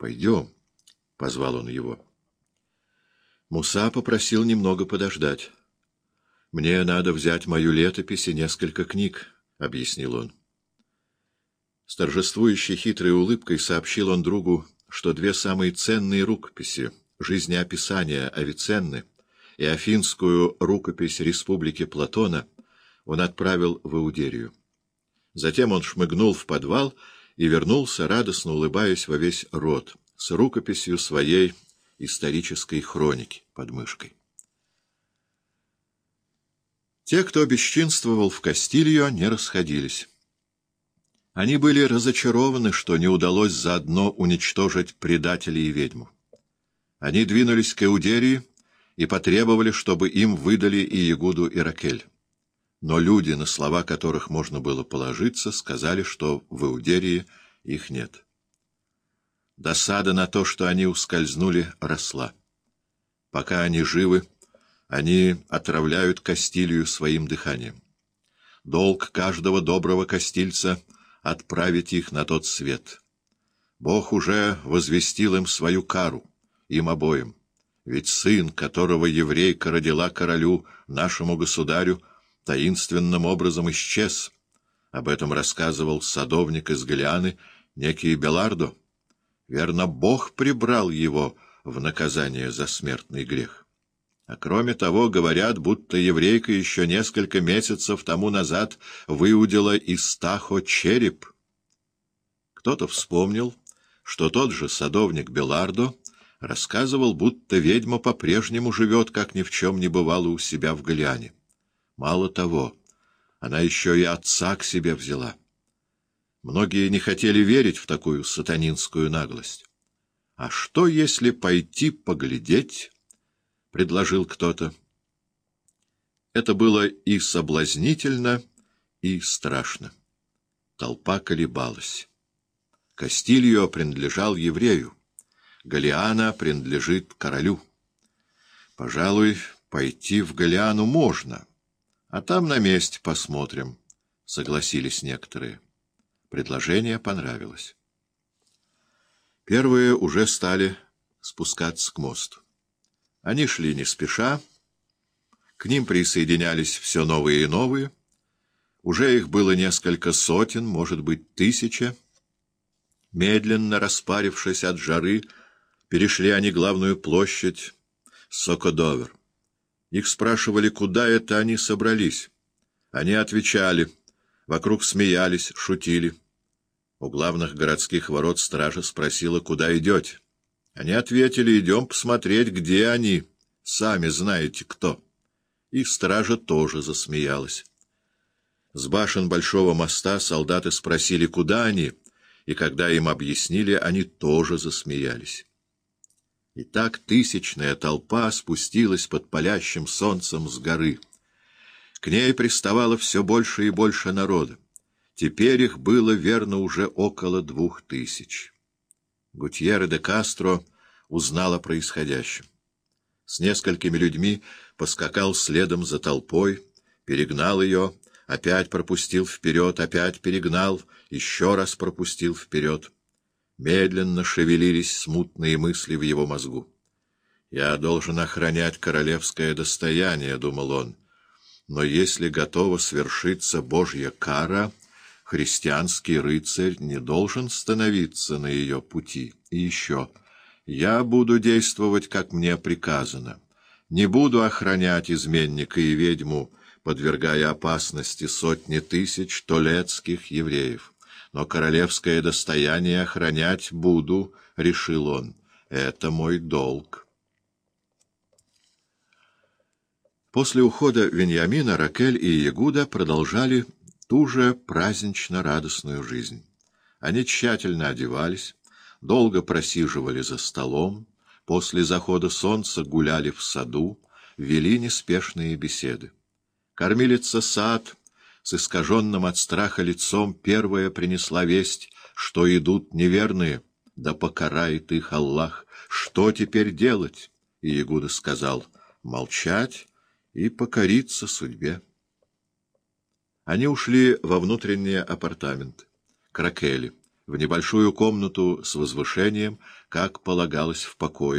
Пойдем, — позвал он его. Муса попросил немного подождать. — Мне надо взять мою летопись и несколько книг, — объяснил он. С торжествующей хитрой улыбкой сообщил он другу, что две самые ценные рукописи — жизнеописание Авиценны и афинскую рукопись Республики Платона — он отправил в Иудерию. Затем он шмыгнул в подвал и вернулся, радостно улыбаясь во весь рот, с рукописью своей исторической хроники под мышкой. Те, кто бесчинствовал в Кастильо, не расходились. Они были разочарованы, что не удалось заодно уничтожить предателей и ведьму. Они двинулись к Иудерии и потребовали, чтобы им выдали и Ягуду, и Ракель. Но люди, на слова которых можно было положиться, сказали, что в Иудерии их нет. Досада на то, что они ускользнули, росла. Пока они живы, они отравляют Кастилию своим дыханием. Долг каждого доброго кастильца — отправить их на тот свет. Бог уже возвестил им свою кару, им обоим. Ведь сын, которого еврейка родила королю, нашему государю, таинственным образом исчез. Об этом рассказывал садовник из Галианы, некий Белардо. Верно, Бог прибрал его в наказание за смертный грех. А кроме того, говорят, будто еврейка еще несколько месяцев тому назад выудила из Тахо череп. Кто-то вспомнил, что тот же садовник Белардо рассказывал, будто ведьма по-прежнему живет, как ни в чем не бывало у себя в Галиане. Мало того, она еще и отца к себе взяла. Многие не хотели верить в такую сатанинскую наглость. «А что, если пойти поглядеть?» — предложил кто-то. Это было и соблазнительно, и страшно. Толпа колебалась. Кастильо принадлежал еврею. Галиана принадлежит королю. Пожалуй, пойти в Галиану можно, а там на месте посмотрим, — согласились некоторые. Предложение понравилось. Первые уже стали спускаться к мосту. Они шли не спеша, к ним присоединялись все новые и новые. Уже их было несколько сотен, может быть, тысяча. Медленно распарившись от жары, перешли они главную площадь Сокодовер. Их спрашивали, куда это они собрались. Они отвечали — Вокруг смеялись, шутили. У главных городских ворот стража спросила, куда идете. Они ответили, идем посмотреть, где они. Сами знаете, кто. И стража тоже засмеялась. С башен большого моста солдаты спросили, куда они, и когда им объяснили, они тоже засмеялись. И так тысячная толпа спустилась под палящим солнцем с горы — к ней приставало все больше и больше народа. Теперь их было, верно, уже около двух тысяч. Гутьерре де Кастро узнал о происходящем. С несколькими людьми поскакал следом за толпой, перегнал ее, опять пропустил вперед, опять перегнал, еще раз пропустил вперед. Медленно шевелились смутные мысли в его мозгу. «Я должен охранять королевское достояние», — думал он, — но если готова свершиться Божья кара, христианский рыцарь не должен становиться на ее пути. И еще, я буду действовать, как мне приказано. Не буду охранять изменника и ведьму, подвергая опасности сотни тысяч толецких евреев. Но королевское достояние охранять буду, — решил он. Это мой долг. После ухода Веньямина Ракель и Ягуда продолжали ту же празднично-радостную жизнь. Они тщательно одевались, долго просиживали за столом, после захода солнца гуляли в саду, вели неспешные беседы. Кормилица сад с искаженным от страха лицом первая принесла весть, что идут неверные, да покарает их Аллах. Что теперь делать? И Ягуда сказал, молчать и покориться судьбе. Они ушли во внутренние апартаменты, к Ракели, в небольшую комнату с возвышением, как полагалось в покое,